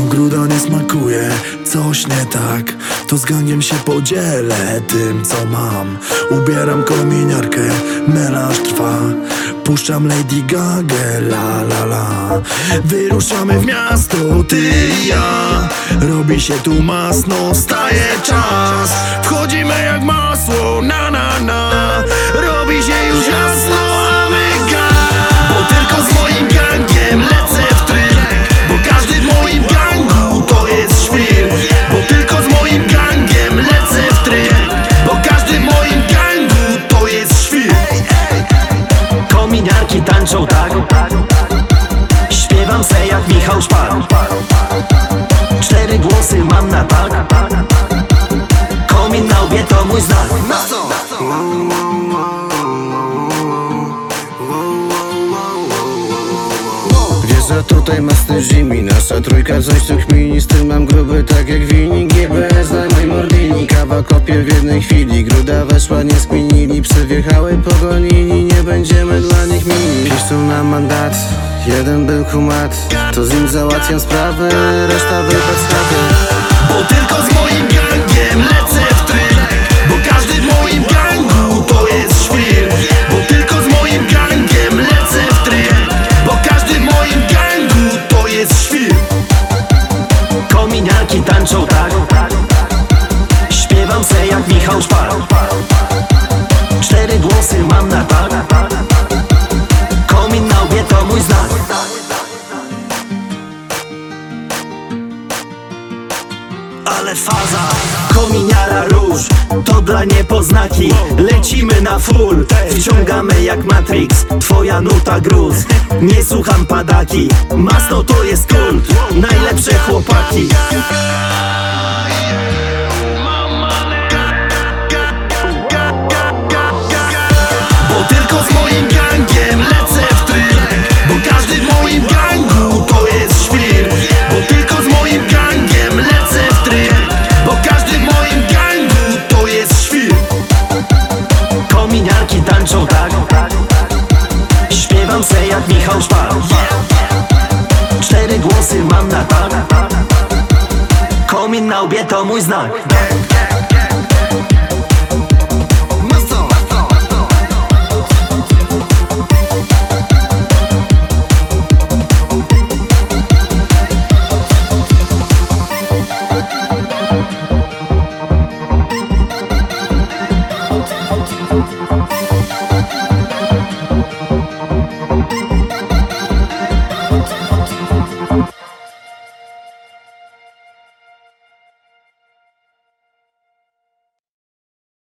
gruda nie smakuje, coś nie tak To z gangiem się podzielę tym co mam. Ubieram kominiarkę, melanż trwa. Puszczam Lady Gaga, la la la. Wyruszamy w miasto, ty i ja. Robi się tu masno, staje czas. Wchodzimy jak masło, na na na tańczą tak. Śpiewam se jak Michał Szpak Cztery głosy mam na tak. Komin na łbie to mój znak tutaj mocny zimi. Nasza trójka coś tu kmini. Z tym mam gruby tak jak wini GBS na moj mordini. Kawa kopie w jednej chwili. Gruda weszła, nie skminili Psy wjechały, Nie będziemy dla nich mili Piszą nam mandat? Jeden był kumat. To z nim załatwiam sprawę. Reszta wypad z Bo tylko tańczą tak. Śpiewam se jak Michał Szpak Cztery głosy mam na tak Komin na łbie to mój znak. Ale faza, kominiara róż To dla niepoznaki. Lecimy na full Wciągamy jak Matrix. Twoja nuta gruz Nie słucham padaki. Masno to jest kult Najlepsze chłopaki. Bo tylko z moim gangiem lecę w tryb. Bo każdy w moim gangu to jest świr. Bo tylko z moim gangiem lecę w tryb. Bo każdy w moim gangu to jest świr. Kominiarki tańczą tak. Śpiewam se jak Michał Szpak Cztery głosy mam na tak Komin na łbie to mój znak. Thank